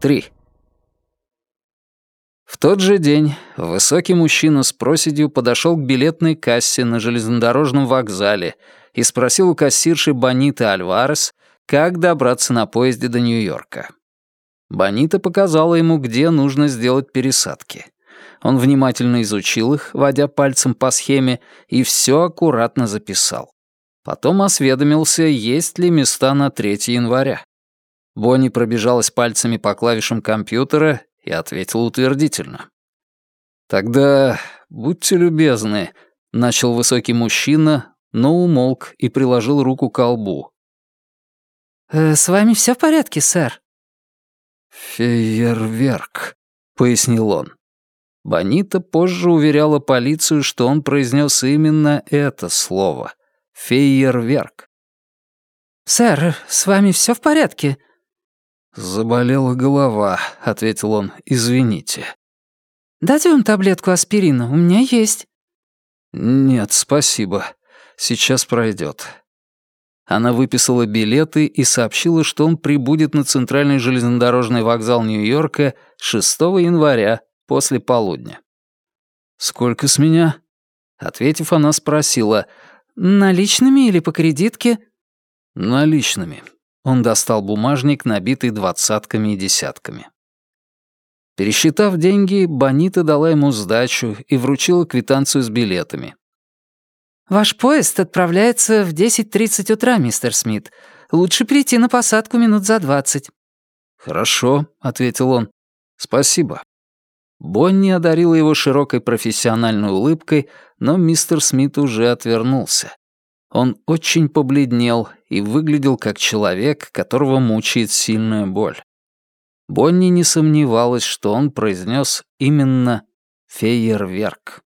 3. В тот же день высокий мужчина с проседью подошел к билетной кассе на железнодорожном вокзале и спросил у кассирши Бониты Альварес, как добраться на поезде до Нью-Йорка. Бонита показала ему, где нужно сделать пересадки. Он внимательно изучил их, водя пальцем по схеме, и все аккуратно записал. Потом осведомился, есть ли места на 3 января. Бонни пробежалась пальцами по клавишам компьютера и ответила утвердительно. «Тогда будьте любезны», — начал высокий мужчина, но умолк и приложил руку к колбу. «Э, «С вами все в порядке, сэр?» «Фейерверк», — пояснил он. Бонита позже уверяла полицию, что он произнес именно это слово — «фейерверк». «Сэр, с вами все в порядке?» «Заболела голова», — ответил он. «Извините». «Дать вам таблетку аспирина? У меня есть». «Нет, спасибо. Сейчас пройдет. Она выписала билеты и сообщила, что он прибудет на центральный железнодорожный вокзал Нью-Йорка 6 января после полудня. «Сколько с меня?» Ответив, она спросила, «Наличными или по кредитке?» «Наличными». Он достал бумажник, набитый двадцатками и десятками. Пересчитав деньги, Бонита дала ему сдачу и вручила квитанцию с билетами. «Ваш поезд отправляется в 10.30 утра, мистер Смит. Лучше прийти на посадку минут за двадцать». «Хорошо», — ответил он. «Спасибо». Бонни одарила его широкой профессиональной улыбкой, но мистер Смит уже отвернулся. Он очень побледнел и выглядел как человек, которого мучает сильная боль. Бонни не сомневалась, что он произнес именно «фейерверк».